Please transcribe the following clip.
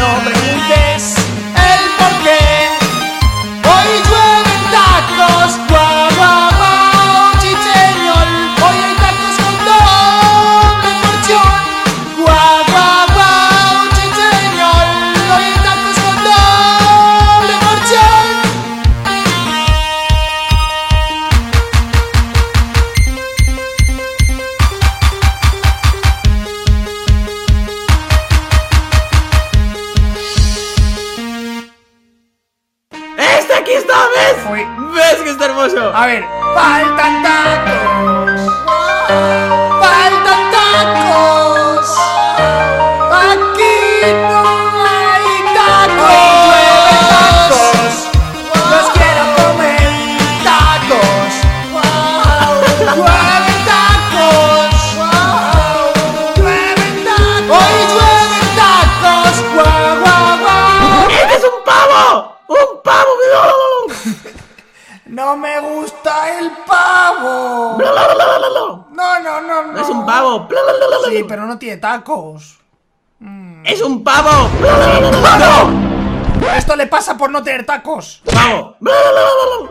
nombre. ¡Aquí está! ¿Ves? Uy. ¿Ves que está hermoso? A ver. Faltan No me gusta el pavo. No, no, no, no. ¡Es un pavo! Sí, pero no tiene tacos. ¡Es un pavo! Esto le pasa por no tener tacos. ¡Pavo!